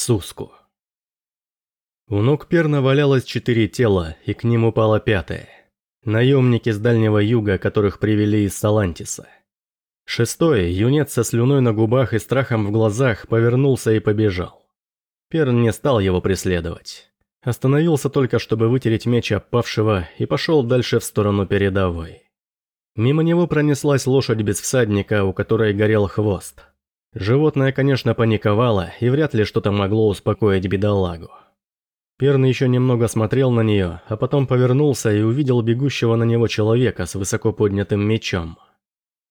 Суску. У ног Перна валялось четыре тела, и к ним упало пятое. Наемники с Дальнего Юга, которых привели из Салантиса. Шестое, юнец со слюной на губах и страхом в глазах, повернулся и побежал. Перн не стал его преследовать. Остановился только, чтобы вытереть меч опавшего, и пошел дальше в сторону передовой. Мимо него пронеслась лошадь без всадника, у которой горел хвост. Животное, конечно, паниковало, и вряд ли что-то могло успокоить бедолагу. Перн еще немного смотрел на нее, а потом повернулся и увидел бегущего на него человека с высоко поднятым мечом.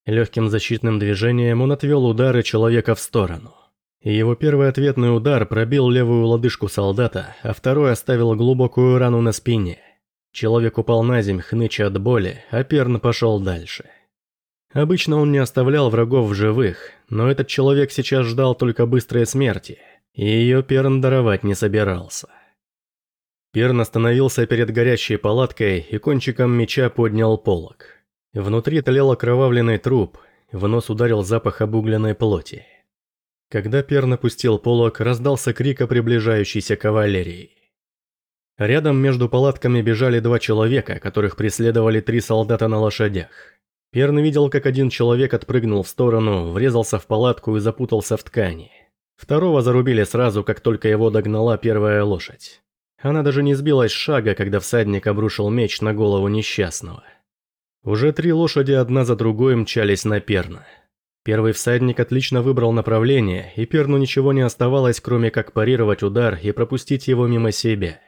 Легким защитным движением он отвел удары человека в сторону. И его первый ответный удар пробил левую лодыжку солдата, а второй оставил глубокую рану на спине. Человек упал на земь, хныча от боли, а Перн пошел дальше. Обычно он не оставлял врагов в живых, но этот человек сейчас ждал только быстрой смерти, и ее Перн даровать не собирался. Перн остановился перед горящей палаткой и кончиком меча поднял полог. Внутри тлел окровавленный труп, в нос ударил запах обугленной плоти. Когда Перн опустил полог, раздался крик о приближающейся кавалерии. Рядом между палатками бежали два человека, которых преследовали три солдата на лошадях. Перн видел, как один человек отпрыгнул в сторону, врезался в палатку и запутался в ткани. Второго зарубили сразу, как только его догнала первая лошадь. Она даже не сбилась с шага, когда всадник обрушил меч на голову несчастного. Уже три лошади одна за другой мчались на Перна. Первый всадник отлично выбрал направление, и Перну ничего не оставалось, кроме как парировать удар и пропустить его мимо себя.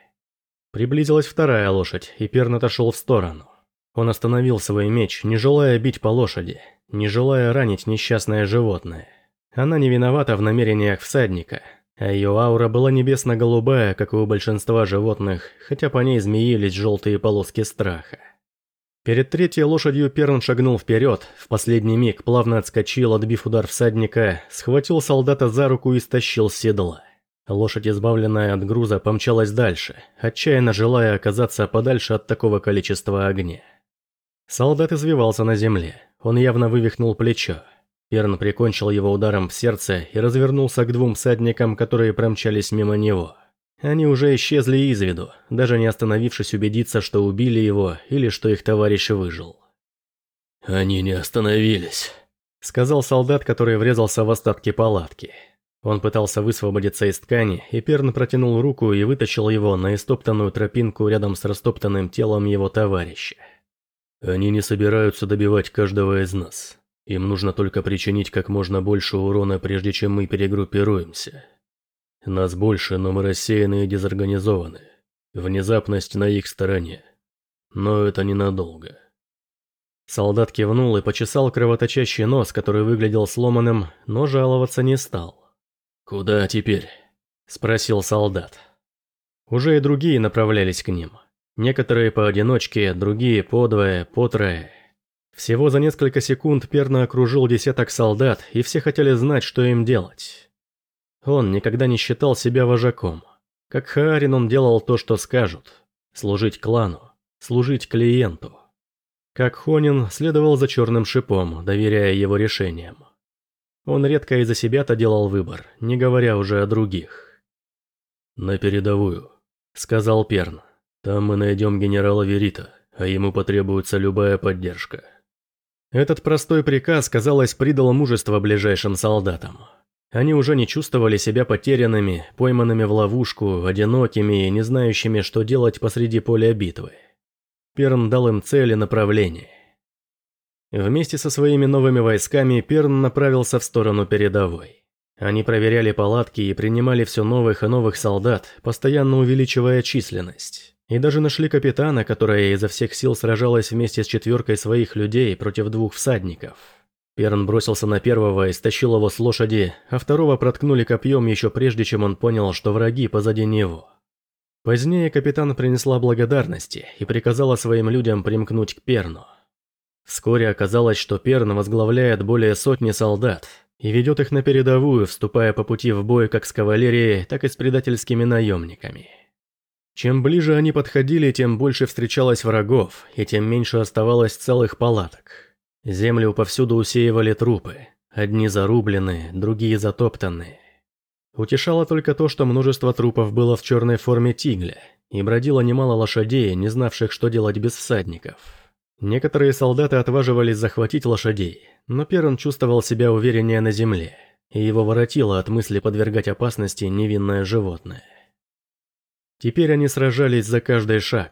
Приблизилась вторая лошадь, и Перн отошел в сторону. Он остановил свой меч, не желая бить по лошади, не желая ранить несчастное животное. Она не виновата в намерениях всадника, а ее аура была небесно-голубая, как и у большинства животных, хотя по ней змеились желтые полоски страха. Перед третьей лошадью Перн шагнул вперед, в последний миг плавно отскочил, отбив удар всадника, схватил солдата за руку и стащил с седла. Лошадь, избавленная от груза, помчалась дальше, отчаянно желая оказаться подальше от такого количества огня. Солдат извивался на земле. Он явно вывихнул плечо. Перн прикончил его ударом в сердце и развернулся к двум всадникам, которые промчались мимо него. Они уже исчезли из виду, даже не остановившись убедиться, что убили его или что их товарищ выжил. «Они не остановились», — сказал солдат, который врезался в остатки палатки. Он пытался высвободиться из ткани, и Перн протянул руку и вытащил его на истоптанную тропинку рядом с растоптанным телом его товарища. Они не собираются добивать каждого из нас. Им нужно только причинить как можно больше урона, прежде чем мы перегруппируемся. Нас больше, но мы рассеяны и дезорганизованы. Внезапность на их стороне. Но это ненадолго. Солдат кивнул и почесал кровоточащий нос, который выглядел сломанным, но жаловаться не стал. «Куда теперь?» – спросил солдат. Уже и другие направлялись к ним. Некоторые поодиночке, другие подвое, по трое. Всего за несколько секунд Перна окружил десяток солдат, и все хотели знать, что им делать. Он никогда не считал себя вожаком. Как Хаарин он делал то, что скажут. Служить клану, служить клиенту. Как Хонин следовал за черным шипом, доверяя его решениям. Он редко из-за себя-то делал выбор, не говоря уже о других. «На передовую», — сказал Перн. Там мы найдем генерала Верита, а ему потребуется любая поддержка. Этот простой приказ, казалось, придал мужество ближайшим солдатам. Они уже не чувствовали себя потерянными, пойманными в ловушку, одинокими и не знающими, что делать посреди поля битвы. Перн дал им цель и направление. Вместе со своими новыми войсками Перн направился в сторону передовой. Они проверяли палатки и принимали все новых и новых солдат, постоянно увеличивая численность. И даже нашли капитана, которая изо всех сил сражалась вместе с четверкой своих людей против двух всадников. Перн бросился на первого и стащил его с лошади, а второго проткнули копьем еще прежде, чем он понял, что враги позади него. Позднее капитан принесла благодарности и приказала своим людям примкнуть к Перну. Вскоре оказалось, что Перн возглавляет более сотни солдат и ведет их на передовую, вступая по пути в бой как с кавалерией, так и с предательскими наемниками. Чем ближе они подходили, тем больше встречалось врагов, и тем меньше оставалось целых палаток. Землю повсюду усеивали трупы, одни зарубленные, другие затоптанные. Утешало только то, что множество трупов было в черной форме тигля, и бродило немало лошадей, не знавших, что делать без всадников. Некоторые солдаты отваживались захватить лошадей, но Перн чувствовал себя увереннее на земле, и его воротило от мысли подвергать опасности невинное животное. Теперь они сражались за каждый шаг.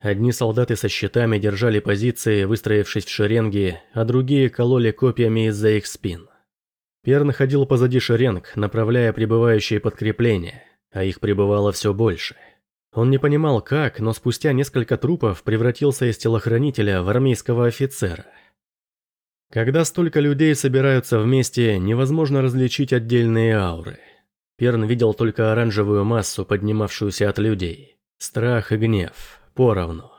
Одни солдаты со щитами держали позиции, выстроившись в шеренги, а другие кололи копьями из-за их спин. Перн ходил позади шеренг, направляя прибывающие подкрепления, а их прибывало все больше. Он не понимал как, но спустя несколько трупов превратился из телохранителя в армейского офицера. Когда столько людей собираются вместе, невозможно различить отдельные ауры – Перн видел только оранжевую массу, поднимавшуюся от людей. Страх и гнев. Поровну.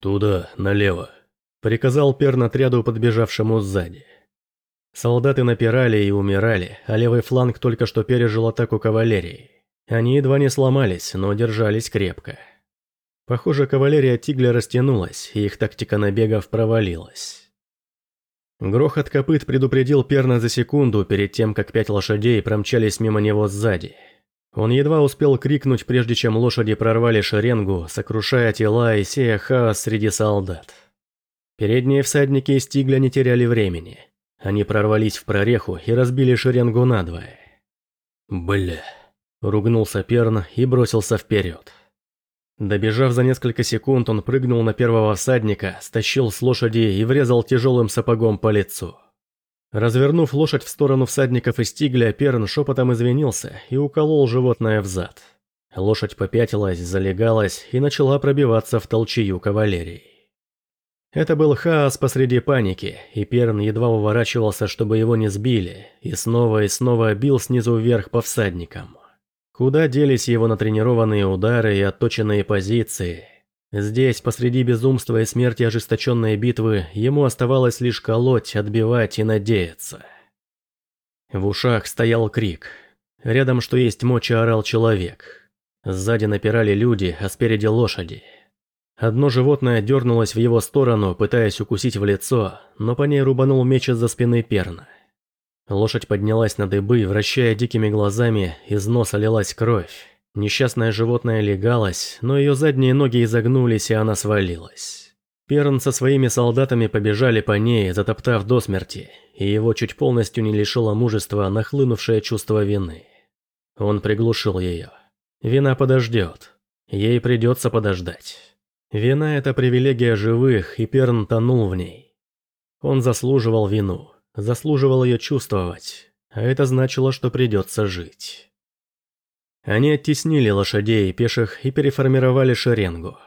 «Туда, налево», — приказал Перн отряду, подбежавшему сзади. Солдаты напирали и умирали, а левый фланг только что пережил атаку кавалерии. Они едва не сломались, но держались крепко. Похоже, кавалерия Тигля растянулась, и их тактика набегов провалилась. Грохот копыт предупредил Перна за секунду перед тем, как пять лошадей промчались мимо него сзади. Он едва успел крикнуть, прежде чем лошади прорвали шеренгу, сокрушая тела и сея хаос среди солдат. Передние всадники из Тигля не теряли времени. Они прорвались в прореху и разбили шеренгу надвое. «Бля!» – ругнулся Перн и бросился вперед. Добежав за несколько секунд, он прыгнул на первого всадника, стащил с лошади и врезал тяжелым сапогом по лицу. Развернув лошадь в сторону всадников из тигля, Перн шепотом извинился и уколол животное в зад. Лошадь попятилась, залегалась и начала пробиваться в толчею кавалерии. Это был хаос посреди паники, и Перн едва уворачивался, чтобы его не сбили, и снова и снова бил снизу вверх по всадникам. Куда делись его натренированные удары и отточенные позиции? Здесь, посреди безумства и смерти ожесточенной битвы, ему оставалось лишь колоть, отбивать и надеяться. В ушах стоял крик. Рядом, что есть мочи, орал человек. Сзади напирали люди, а спереди лошади. Одно животное дернулось в его сторону, пытаясь укусить в лицо, но по ней рубанул меч из-за спины перна. Лошадь поднялась на дыбы, вращая дикими глазами, из носа лилась кровь. Несчастное животное легалось, но ее задние ноги изогнулись, и она свалилась. Перн со своими солдатами побежали по ней, затоптав до смерти, и его чуть полностью не лишило мужества нахлынувшее чувство вины. Он приглушил ее. Вина подождет. Ей придется подождать. Вина – это привилегия живых, и Перн тонул в ней. Он заслуживал вину заслуживал ее чувствовать, а это значило, что придется жить. Они оттеснили лошадей и пеших и переформировали шеренгу.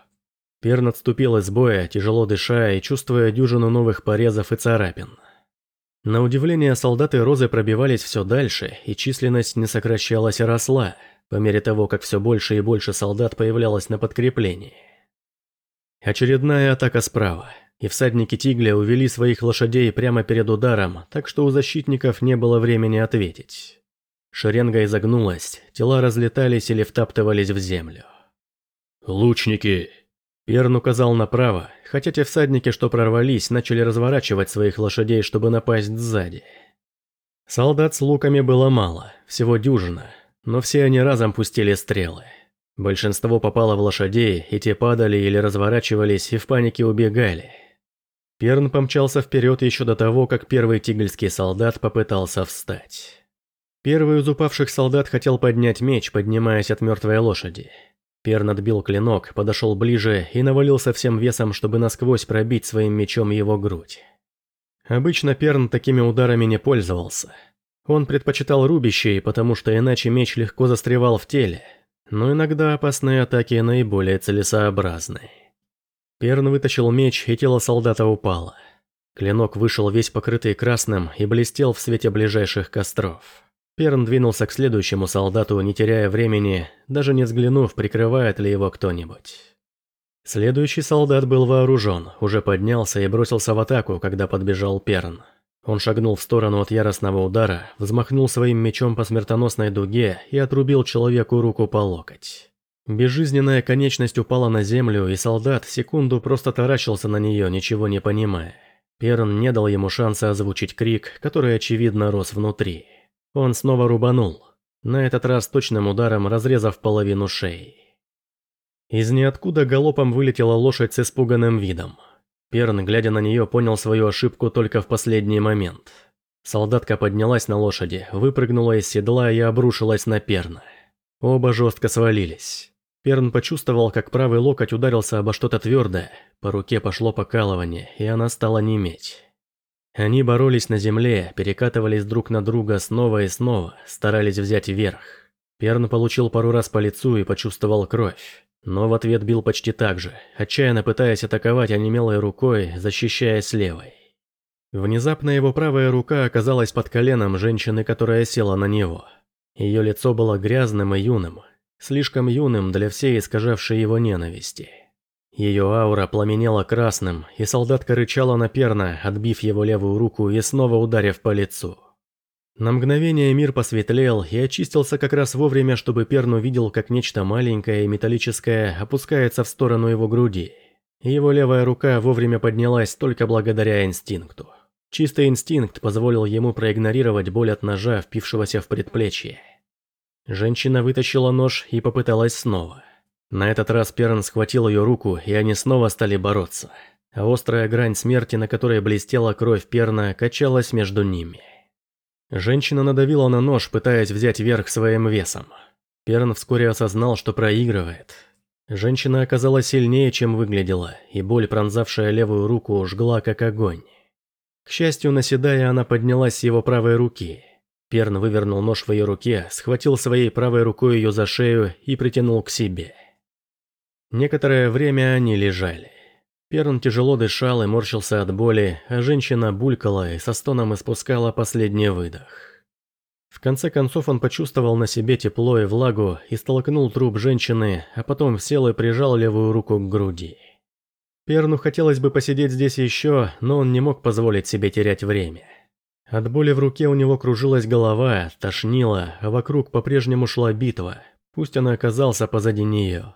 Перн отступил из боя, тяжело дыша и чувствуя дюжину новых порезов и царапин. На удивление, солдаты Розы пробивались все дальше, и численность не сокращалась, а росла, по мере того, как все больше и больше солдат появлялось на подкреплении. Очередная атака справа – и всадники Тигля увели своих лошадей прямо перед ударом, так что у защитников не было времени ответить. Шеренга изогнулась, тела разлетались или втаптывались в землю. «Лучники!» Перн указал направо, хотя те всадники, что прорвались, начали разворачивать своих лошадей, чтобы напасть сзади. Солдат с луками было мало, всего дюжина, но все они разом пустили стрелы. Большинство попало в лошадей, и те падали или разворачивались и в панике убегали. Перн помчался вперед еще до того, как первый тигельский солдат попытался встать. Первый из упавших солдат хотел поднять меч, поднимаясь от мертвой лошади. Перн отбил клинок, подошел ближе и навалился всем весом, чтобы насквозь пробить своим мечом его грудь. Обычно Перн такими ударами не пользовался. Он предпочитал рубящие, потому что иначе меч легко застревал в теле, но иногда опасные атаки наиболее целесообразны. Перн вытащил меч, и тело солдата упало. Клинок вышел весь покрытый красным и блестел в свете ближайших костров. Перн двинулся к следующему солдату, не теряя времени, даже не взглянув, прикрывает ли его кто-нибудь. Следующий солдат был вооружен, уже поднялся и бросился в атаку, когда подбежал Перн. Он шагнул в сторону от яростного удара, взмахнул своим мечом по смертоносной дуге и отрубил человеку руку по локоть. Безжизненная конечность упала на землю, и солдат секунду просто таращился на нее, ничего не понимая. Перн не дал ему шанса озвучить крик, который очевидно рос внутри. Он снова рубанул. на этот раз точным ударом разрезав половину шеи. Из ниоткуда галопом вылетела лошадь с испуганным видом. Перн, глядя на нее, понял свою ошибку только в последний момент. Солдатка поднялась на лошади, выпрыгнула из седла и обрушилась на Перна. Оба жестко свалились. Перн почувствовал, как правый локоть ударился обо что-то твердое, по руке пошло покалывание, и она стала неметь. Они боролись на земле, перекатывались друг на друга снова и снова, старались взять верх. Перн получил пару раз по лицу и почувствовал кровь. Но в ответ бил почти так же, отчаянно пытаясь атаковать онемелой рукой, защищаясь левой. Внезапно его правая рука оказалась под коленом женщины, которая села на него. Ее лицо было грязным и юным, слишком юным для всей искажавшей его ненависти. Ее аура пламенела красным, и солдатка рычала на перна, отбив его левую руку и снова ударив по лицу. На мгновение мир посветлел и очистился как раз вовремя, чтобы Перн увидел, как нечто маленькое и металлическое опускается в сторону его груди. Его левая рука вовремя поднялась только благодаря инстинкту. Чистый инстинкт позволил ему проигнорировать боль от ножа, впившегося в предплечье. Женщина вытащила нож и попыталась снова. На этот раз Перн схватил ее руку, и они снова стали бороться. А острая грань смерти, на которой блестела кровь Перна, качалась между ними. Женщина надавила на нож, пытаясь взять верх своим весом. Перн вскоре осознал, что проигрывает. Женщина оказалась сильнее, чем выглядела, и боль, пронзавшая левую руку, жгла как огонь. К счастью, наседая, она поднялась с его правой руки. Перн вывернул нож в ее руке, схватил своей правой рукой ее за шею и притянул к себе. Некоторое время они лежали. Перн тяжело дышал и морщился от боли, а женщина булькала и со стоном испускала последний выдох. В конце концов он почувствовал на себе тепло и влагу и столкнул труп женщины, а потом сел и прижал левую руку к груди. Перну хотелось бы посидеть здесь еще, но он не мог позволить себе терять время. От боли в руке у него кружилась голова, тошнило, а вокруг по-прежнему шла битва, пусть он и оказался позади нее.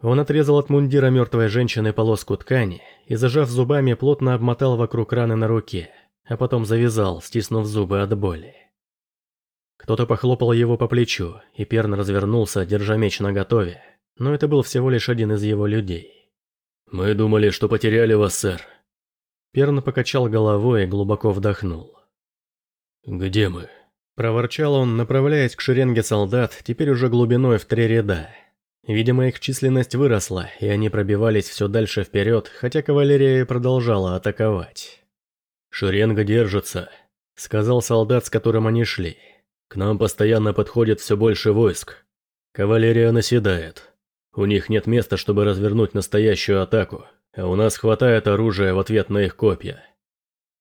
Он отрезал от мундира мертвой женщины полоску ткани и, зажав зубами, плотно обмотал вокруг раны на руке, а потом завязал, стиснув зубы от боли. Кто-то похлопал его по плечу, и Перн развернулся, держа меч наготове, но это был всего лишь один из его людей. «Мы думали, что потеряли вас, сэр». Перн покачал головой и глубоко вдохнул. «Где мы?» Проворчал он, направляясь к шеренге солдат, теперь уже глубиной в три ряда, Видимо, их численность выросла, и они пробивались все дальше вперед, хотя кавалерия продолжала атаковать. «Шеренга держится», — сказал солдат, с которым они шли. «К нам постоянно подходит все больше войск. Кавалерия наседает. У них нет места, чтобы развернуть настоящую атаку, а у нас хватает оружия в ответ на их копья.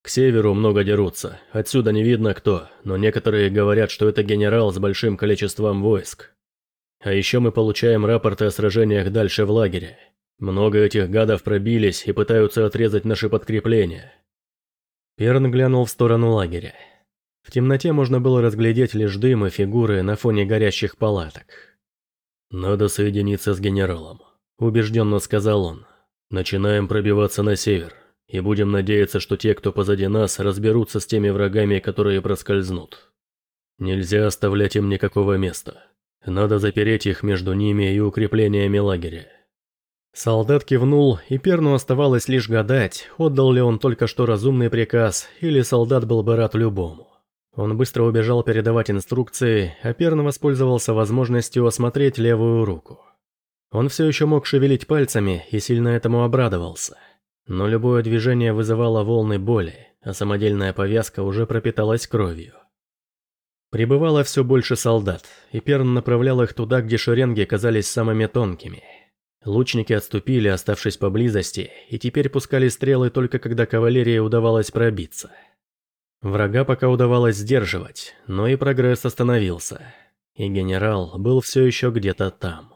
К северу много дерутся, отсюда не видно кто, но некоторые говорят, что это генерал с большим количеством войск. А еще мы получаем рапорты о сражениях дальше в лагере. Много этих гадов пробились и пытаются отрезать наши подкрепления. Перн глянул в сторону лагеря. В темноте можно было разглядеть лишь дым и фигуры на фоне горящих палаток. «Надо соединиться с генералом», – убежденно сказал он. «Начинаем пробиваться на север, и будем надеяться, что те, кто позади нас, разберутся с теми врагами, которые проскользнут. Нельзя оставлять им никакого места». Надо запереть их между ними и укреплениями лагеря. Солдат кивнул, и Перну оставалось лишь гадать, отдал ли он только что разумный приказ, или солдат был бы рад любому. Он быстро убежал передавать инструкции, а Перн воспользовался возможностью осмотреть левую руку. Он все еще мог шевелить пальцами и сильно этому обрадовался. Но любое движение вызывало волны боли, а самодельная повязка уже пропиталась кровью. Прибывало все больше солдат, и Перн направлял их туда, где шеренги казались самыми тонкими. Лучники отступили, оставшись поблизости, и теперь пускали стрелы только когда кавалерии удавалось пробиться. Врага пока удавалось сдерживать, но и прогресс остановился, и генерал был все еще где-то там.